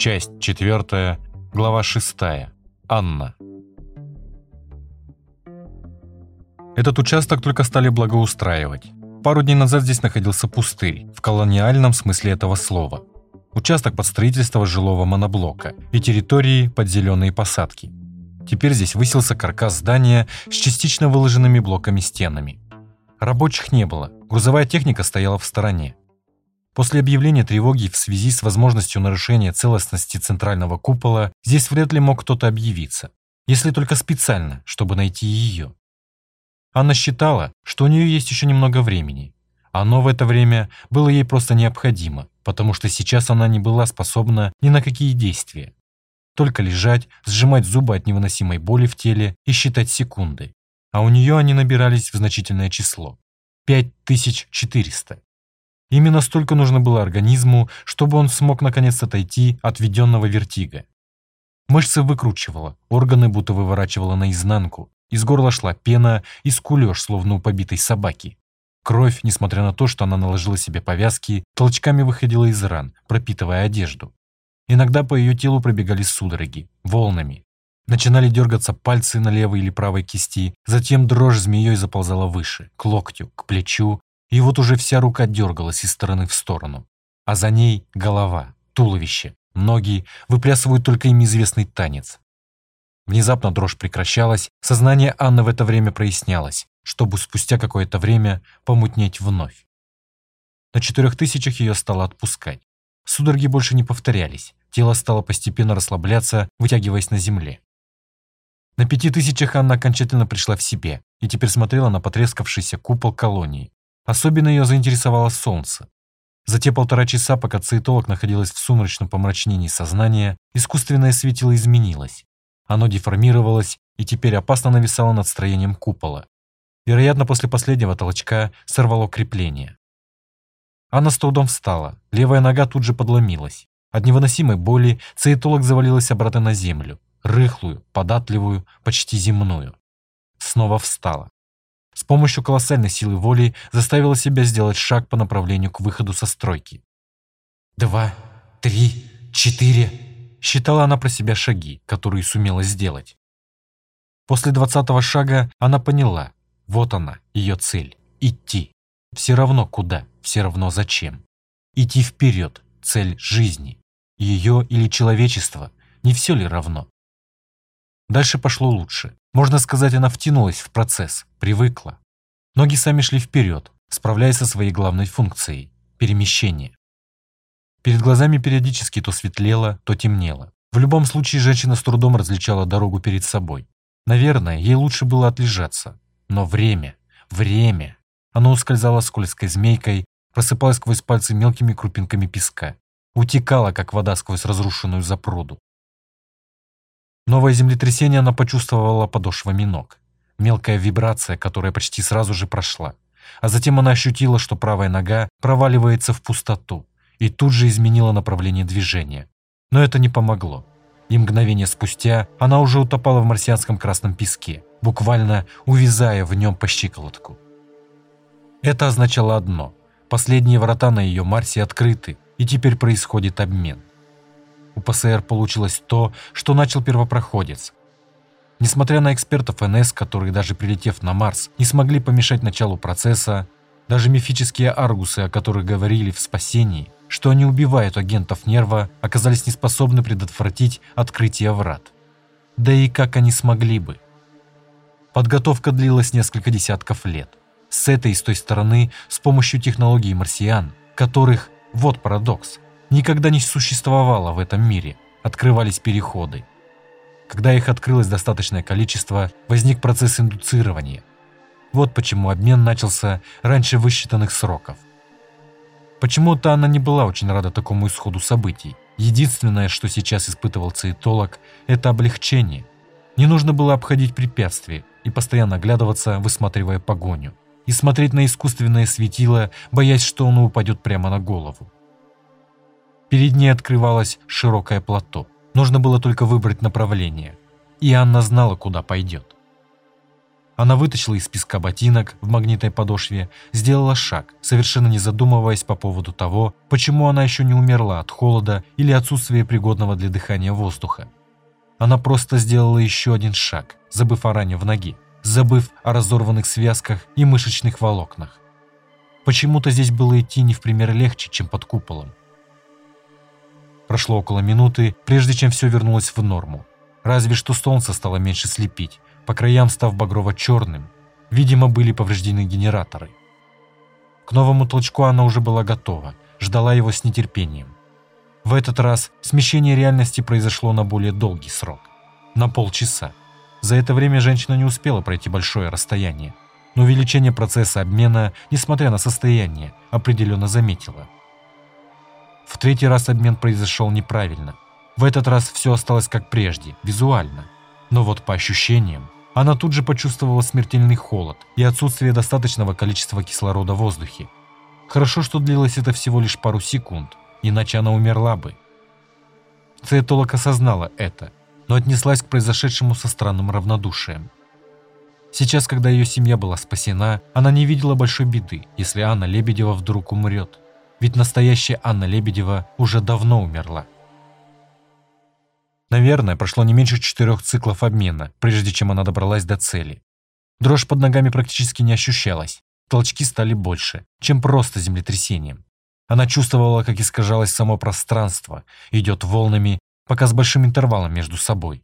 Часть четвертая, глава шестая. Анна. Этот участок только стали благоустраивать. Пару дней назад здесь находился пустырь, в колониальном смысле этого слова. Участок под строительство жилого моноблока и территории под зеленые посадки. Теперь здесь высился каркас здания с частично выложенными блоками стенами. Рабочих не было, грузовая техника стояла в стороне. После объявления тревоги в связи с возможностью нарушения целостности центрального купола здесь вряд ли мог кто-то объявиться, если только специально, чтобы найти ее. Анна считала, что у нее есть еще немного времени. Оно в это время было ей просто необходимо, потому что сейчас она не была способна ни на какие действия. Только лежать, сжимать зубы от невыносимой боли в теле и считать секунды. А у нее они набирались в значительное число – 5400. Именно столько нужно было организму, чтобы он смог наконец отойти от введенного вертига. Мышцы выкручивало, органы будто выворачивало наизнанку, из горла шла пена и скулеж, словно у побитой собаки. Кровь, несмотря на то, что она наложила себе повязки, толчками выходила из ран, пропитывая одежду. Иногда по ее телу пробегали судороги, волнами. Начинали дергаться пальцы на левой или правой кисти, затем дрожь змеей заползала выше, к локтю, к плечу, и вот уже вся рука дергалась из стороны в сторону. А за ней голова, туловище, ноги выплясывают только им известный танец. Внезапно дрожь прекращалась, сознание Анны в это время прояснялось, чтобы спустя какое-то время помутнеть вновь. На четырех тысячах ее стало отпускать. Судороги больше не повторялись, тело стало постепенно расслабляться, вытягиваясь на земле. На пяти тысячах Анна окончательно пришла в себе и теперь смотрела на потрескавшийся купол колонии. Особенно ее заинтересовало солнце. За те полтора часа, пока циетолог находилась в сумрачном помрачнении сознания, искусственное светило изменилось. Оно деформировалось и теперь опасно нависало над строением купола. Вероятно, после последнего толчка сорвало крепление. Анна с трудом встала, левая нога тут же подломилась. От невыносимой боли циетолог завалилась обратно на землю, рыхлую, податливую, почти земную. Снова встала. С помощью колоссальной силы воли заставила себя сделать шаг по направлению к выходу со стройки. Два, три, четыре. Считала она про себя шаги, которые сумела сделать. После двадцатого шага она поняла, вот она, ее цель – идти. Все равно куда, все равно зачем. Идти вперед, цель жизни. Ее или человечество, не все ли равно? Дальше пошло лучше. Можно сказать, она втянулась в процесс, привыкла. Ноги сами шли вперед, справляясь со своей главной функцией – перемещение. Перед глазами периодически то светлело, то темнело. В любом случае женщина с трудом различала дорогу перед собой. Наверное, ей лучше было отлежаться. Но время, время. Оно ускользало скользкой змейкой, просыпалось сквозь пальцы мелкими крупинками песка. Утекало, как вода сквозь разрушенную запруду. Новое землетрясение она почувствовала подошвами ног. Мелкая вибрация, которая почти сразу же прошла. А затем она ощутила, что правая нога проваливается в пустоту и тут же изменила направление движения. Но это не помогло. И мгновение спустя она уже утопала в марсианском красном песке, буквально увязая в нем по щиколотку. Это означало одно – последние врата на ее Марсе открыты, и теперь происходит обмен. У ПСР получилось то, что начал первопроходец. Несмотря на экспертов НС, которые даже прилетев на Марс, не смогли помешать началу процесса, даже мифические аргусы, о которых говорили в «Спасении», что они убивают агентов нерва, оказались неспособны предотвратить открытие врат. Да и как они смогли бы? Подготовка длилась несколько десятков лет. С этой и с той стороны, с помощью технологий марсиан, которых, вот парадокс, никогда не существовало в этом мире, открывались переходы. Когда их открылось достаточное количество, возник процесс индуцирования. Вот почему обмен начался раньше высчитанных сроков. Почему-то она не была очень рада такому исходу событий. Единственное, что сейчас испытывал циетолог, это облегчение. Не нужно было обходить препятствия и постоянно оглядываться, высматривая погоню. И смотреть на искусственное светило, боясь, что оно упадет прямо на голову. Перед ней открывалось широкое плато. Нужно было только выбрать направление. И Анна знала, куда пойдет. Она вытащила из песка ботинок в магнитной подошве, сделала шаг, совершенно не задумываясь по поводу того, почему она еще не умерла от холода или отсутствия пригодного для дыхания воздуха. Она просто сделала еще один шаг, забыв о ране в ноге, забыв о разорванных связках и мышечных волокнах. Почему-то здесь было идти не в пример легче, чем под куполом. Прошло около минуты, прежде чем все вернулось в норму. Разве что солнце стало меньше слепить, по краям став багрово-черным. Видимо, были повреждены генераторы. К новому толчку она уже была готова, ждала его с нетерпением. В этот раз смещение реальности произошло на более долгий срок. На полчаса. За это время женщина не успела пройти большое расстояние, но увеличение процесса обмена, несмотря на состояние, определенно заметила. В третий раз обмен произошел неправильно. В этот раз все осталось как прежде, визуально – но вот по ощущениям, она тут же почувствовала смертельный холод и отсутствие достаточного количества кислорода в воздухе. Хорошо, что длилось это всего лишь пару секунд, иначе она умерла бы. Циетолог осознала это, но отнеслась к произошедшему со странным равнодушием. Сейчас, когда ее семья была спасена, она не видела большой беды, если Анна Лебедева вдруг умрет. Ведь настоящая Анна Лебедева уже давно умерла. Наверное, прошло не меньше четырех циклов обмена, прежде чем она добралась до цели. Дрожь под ногами практически не ощущалась. Толчки стали больше, чем просто землетрясением. Она чувствовала, как искажалось само пространство, идет волнами, пока с большим интервалом между собой.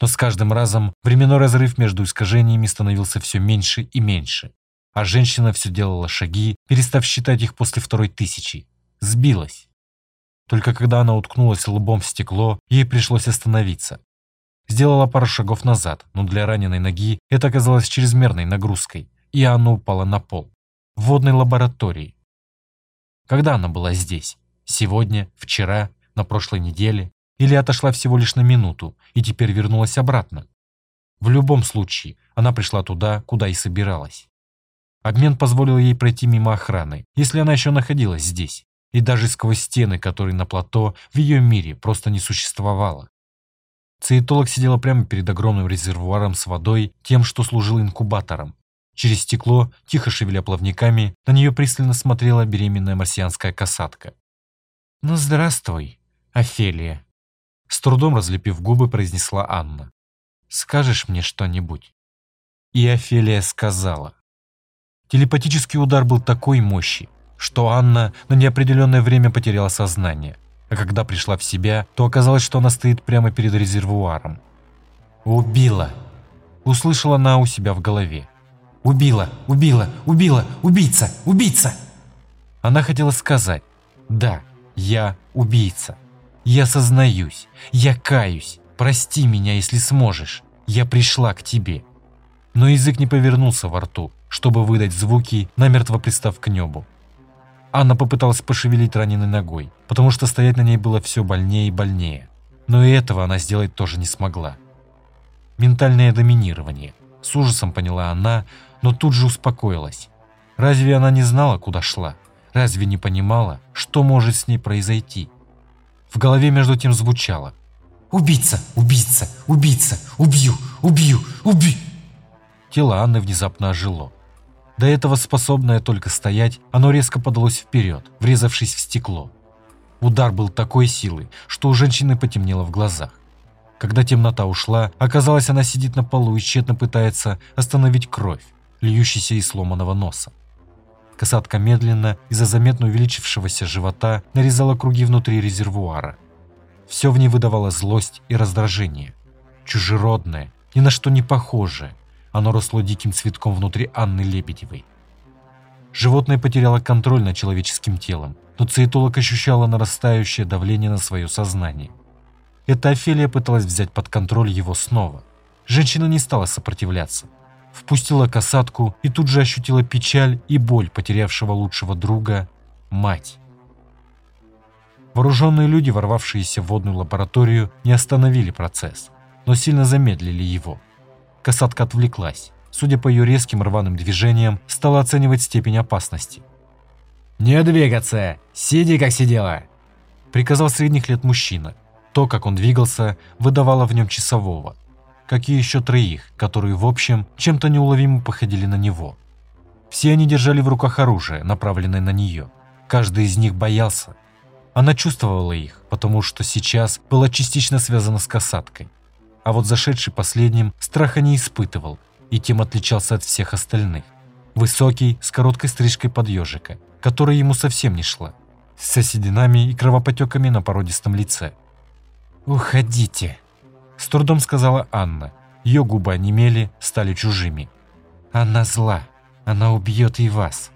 Но с каждым разом временной разрыв между искажениями становился все меньше и меньше. А женщина все делала шаги, перестав считать их после второй тысячи. Сбилась. Только когда она уткнулась лбом в стекло, ей пришлось остановиться. Сделала пару шагов назад, но для раненой ноги это оказалось чрезмерной нагрузкой, и она упала на пол. В водной лаборатории. Когда она была здесь? Сегодня? Вчера? На прошлой неделе? Или отошла всего лишь на минуту и теперь вернулась обратно? В любом случае, она пришла туда, куда и собиралась. Обмен позволил ей пройти мимо охраны, если она еще находилась здесь и даже сквозь стены, которые на плато в ее мире просто не существовало. Циетолог сидела прямо перед огромным резервуаром с водой, тем, что служил инкубатором. Через стекло, тихо шевеля плавниками, на нее пристально смотрела беременная марсианская касатка. «Ну, здравствуй, Офелия!» С трудом разлепив губы, произнесла Анна. «Скажешь мне что-нибудь?» И Офелия сказала. Телепатический удар был такой мощи, что Анна на неопределенное время потеряла сознание, а когда пришла в себя, то оказалось, что она стоит прямо перед резервуаром. «Убила!» – услышала она у себя в голове. «Убила! Убила! Убила! Убийца! Убийца!» Она хотела сказать «Да, я убийца. Я сознаюсь. Я каюсь. Прости меня, если сможешь. Я пришла к тебе». Но язык не повернулся во рту, чтобы выдать звуки, намертво пристав к небу. Анна попыталась пошевелить раненой ногой, потому что стоять на ней было все больнее и больнее. Но и этого она сделать тоже не смогла. Ментальное доминирование. С ужасом поняла она, но тут же успокоилась. Разве она не знала, куда шла? Разве не понимала, что может с ней произойти? В голове между тем звучало. «Убийца! Убийца! Убийца! Убью! Убью! Убью!» Тело Анны внезапно ожило. До этого способное только стоять, оно резко подалось вперед, врезавшись в стекло. Удар был такой силы, что у женщины потемнело в глазах. Когда темнота ушла, оказалось, она сидит на полу и тщетно пытается остановить кровь, льющуюся из сломанного носа. Касатка медленно, из-за заметно увеличившегося живота, нарезала круги внутри резервуара. Все в ней выдавало злость и раздражение. Чужеродное, ни на что не похожее, оно росло диким цветком внутри Анны Лебедевой. Животное потеряло контроль над человеческим телом, но циетолог ощущала нарастающее давление на свое сознание. Эта Офелия пыталась взять под контроль его снова. Женщина не стала сопротивляться. Впустила касатку и тут же ощутила печаль и боль потерявшего лучшего друга – мать. Вооруженные люди, ворвавшиеся в водную лабораторию, не остановили процесс, но сильно замедлили его – Касатка отвлеклась. Судя по ее резким рваным движениям, стала оценивать степень опасности. «Не двигаться! Сиди, как сидела!» Приказал средних лет мужчина. То, как он двигался, выдавало в нем часового. как и еще троих, которые, в общем, чем-то неуловимо походили на него. Все они держали в руках оружие, направленное на нее. Каждый из них боялся. Она чувствовала их, потому что сейчас была частично связана с касаткой. А вот зашедший последним страха не испытывал и тем отличался от всех остальных. Высокий, с короткой стрижкой под ежика, которая ему совсем не шла, с осединами и кровопотеками на породистом лице. «Уходите!» – с трудом сказала Анна. Ее губы онемели, стали чужими. «Она зла. Она убьет и вас».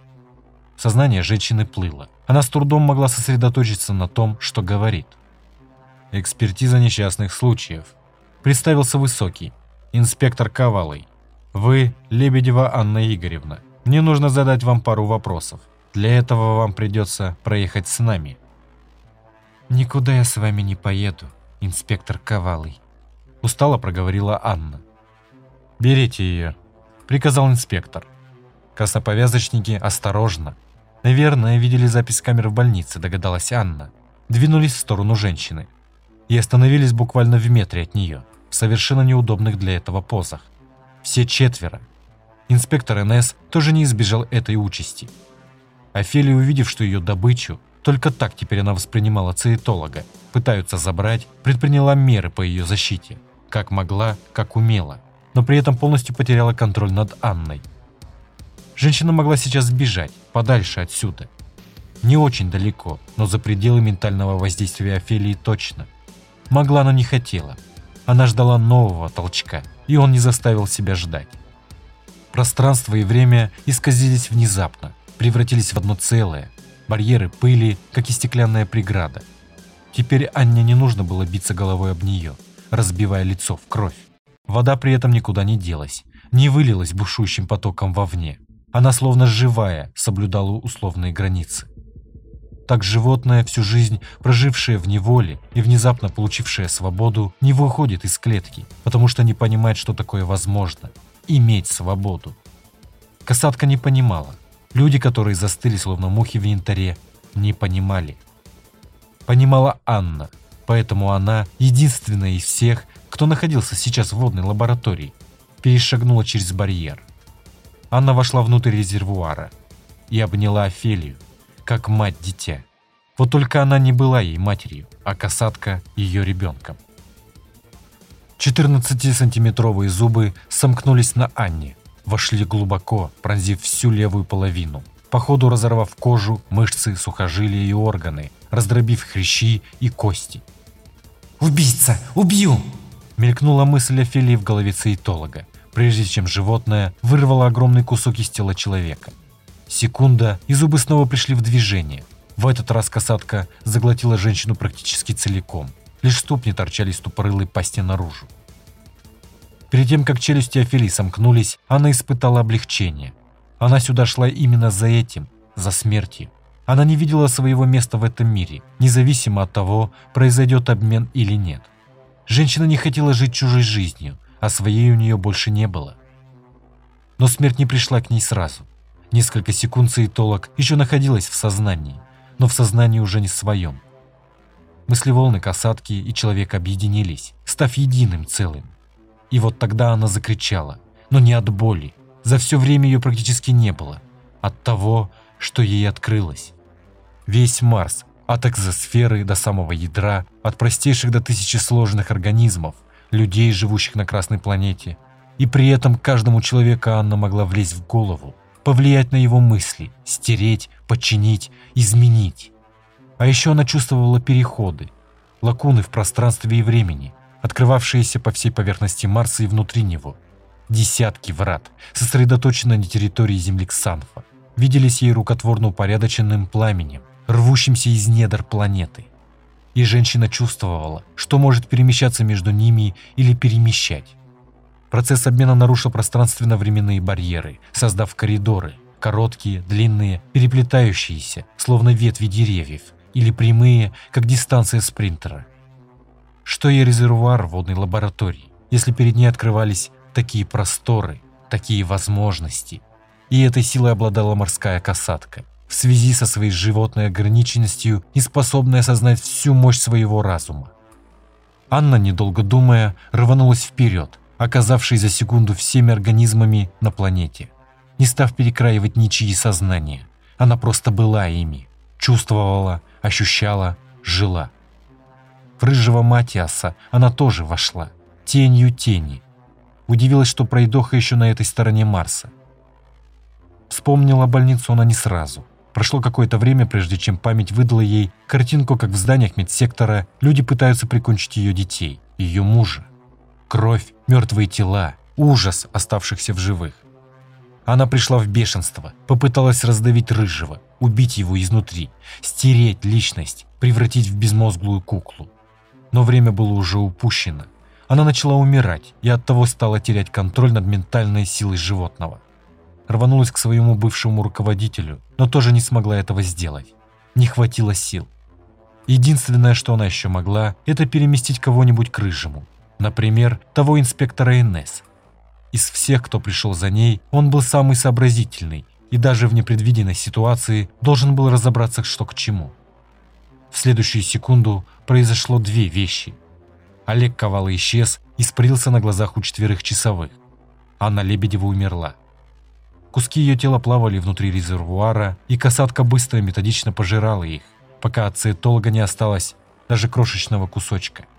Сознание женщины плыло. Она с трудом могла сосредоточиться на том, что говорит. «Экспертиза несчастных случаев», – представился Высокий, инспектор Ковалый. «Вы Лебедева Анна Игоревна. Мне нужно задать вам пару вопросов. Для этого вам придется проехать с нами». «Никуда я с вами не поеду», инспектор Ковалый. Устало проговорила Анна. «Берите ее», — приказал инспектор. Косоповязочники осторожно. Наверное, видели запись камер в больнице, догадалась Анна. Двинулись в сторону женщины. И остановились буквально в метре от нее, в совершенно неудобных для этого позах. Все четверо. Инспектор НС тоже не избежал этой участи. Офелия, увидев, что ее добычу, только так теперь она воспринимала циетолога. Пытаются забрать, предприняла меры по ее защите. Как могла, как умела. Но при этом полностью потеряла контроль над Анной. Женщина могла сейчас сбежать, подальше отсюда. Не очень далеко, но за пределы ментального воздействия Офелии точно. Могла, но не хотела. Она ждала нового толчка, и он не заставил себя ждать. Пространство и время исказились внезапно, превратились в одно целое, барьеры пыли, как и стеклянная преграда. Теперь Анне не нужно было биться головой об нее, разбивая лицо в кровь. Вода при этом никуда не делась, не вылилась бушующим потоком вовне. Она словно живая соблюдала условные границы. Так животное, всю жизнь прожившее в неволе и внезапно получившее свободу, не выходит из клетки, потому что не понимает, что такое возможно – иметь свободу. Касатка не понимала, Люди, которые застыли, словно мухи в янтаре, не понимали. Понимала Анна, поэтому она, единственная из всех, кто находился сейчас в водной лаборатории, перешагнула через барьер. Анна вошла внутрь резервуара и обняла Офелию, как мать-дитя. Вот только она не была ей матерью, а касатка ее ребенком. 14-сантиметровые зубы сомкнулись на Анне, вошли глубоко, пронзив всю левую половину, по ходу разорвав кожу, мышцы, сухожилия и органы, раздробив хрящи и кости. «Убийца! Убью!» Мелькнула мысль Офелии в голове цейтолога, прежде чем животное вырвало огромный кусок из тела человека. Секунда, и зубы снова пришли в движение. В этот раз касатка заглотила женщину практически целиком. Лишь ступни торчали из тупорылой пасти наружу. Перед тем, как челюсти Офелии сомкнулись, она испытала облегчение. Она сюда шла именно за этим, за смертью. Она не видела своего места в этом мире, независимо от того, произойдет обмен или нет. Женщина не хотела жить чужой жизнью, а своей у нее больше не было. Но смерть не пришла к ней сразу. Несколько секунд Саитолог еще находилась в сознании, но в сознании уже не своем. Мыслеволны касатки и человек объединились, став единым целым. И вот тогда она закричала, но не от боли. За все время ее практически не было. От того, что ей открылось. Весь Марс, от экзосферы до самого ядра, от простейших до тысячи сложных организмов, людей, живущих на Красной планете. И при этом каждому человеку Анна могла влезть в голову, повлиять на его мысли, стереть, подчинить, изменить. А еще она чувствовала переходы, лакуны в пространстве и времени, открывавшиеся по всей поверхности Марса и внутри него. Десятки врат, сосредоточены на территории Земли Ксанфа, виделись ей рукотворно упорядоченным пламенем, рвущимся из недр планеты. И женщина чувствовала, что может перемещаться между ними или перемещать. Процесс обмена нарушил пространственно-временные барьеры, создав коридоры, короткие, длинные, переплетающиеся, словно ветви деревьев, или прямые, как дистанция спринтера – что и резервуар водной лаборатории, если перед ней открывались такие просторы, такие возможности. И этой силой обладала морская касатка, в связи со своей животной ограниченностью и способной осознать всю мощь своего разума. Анна, недолго думая, рванулась вперед, оказавшей за секунду всеми организмами на планете. Не став перекраивать ничьи сознания, она просто была ими, чувствовала, ощущала, жила. В рыжего Матиаса она тоже вошла, тенью тени. Удивилась, что пройдоха еще на этой стороне Марса. Вспомнила больницу она не сразу. Прошло какое-то время, прежде чем память выдала ей картинку, как в зданиях медсектора люди пытаются прикончить ее детей, ее мужа. Кровь, мертвые тела, ужас оставшихся в живых. Она пришла в бешенство, попыталась раздавить Рыжего, убить его изнутри, стереть личность, превратить в безмозглую куклу. Но время было уже упущено. Она начала умирать и оттого стала терять контроль над ментальной силой животного рванулась к своему бывшему руководителю, но тоже не смогла этого сделать. Не хватило сил. Единственное, что она еще могла, это переместить кого-нибудь к рыжему. Например, того инспектора НС. Из всех, кто пришел за ней, он был самый сообразительный и даже в непредвиденной ситуации должен был разобраться, что к чему. В следующую секунду произошло две вещи. Олег Ковала исчез и спрылся на глазах у четверых часовых. Анна Лебедева умерла. Куски ее тела плавали внутри резервуара, и касатка быстро и методично пожирала их, пока от циетолога не осталось даже крошечного кусочка –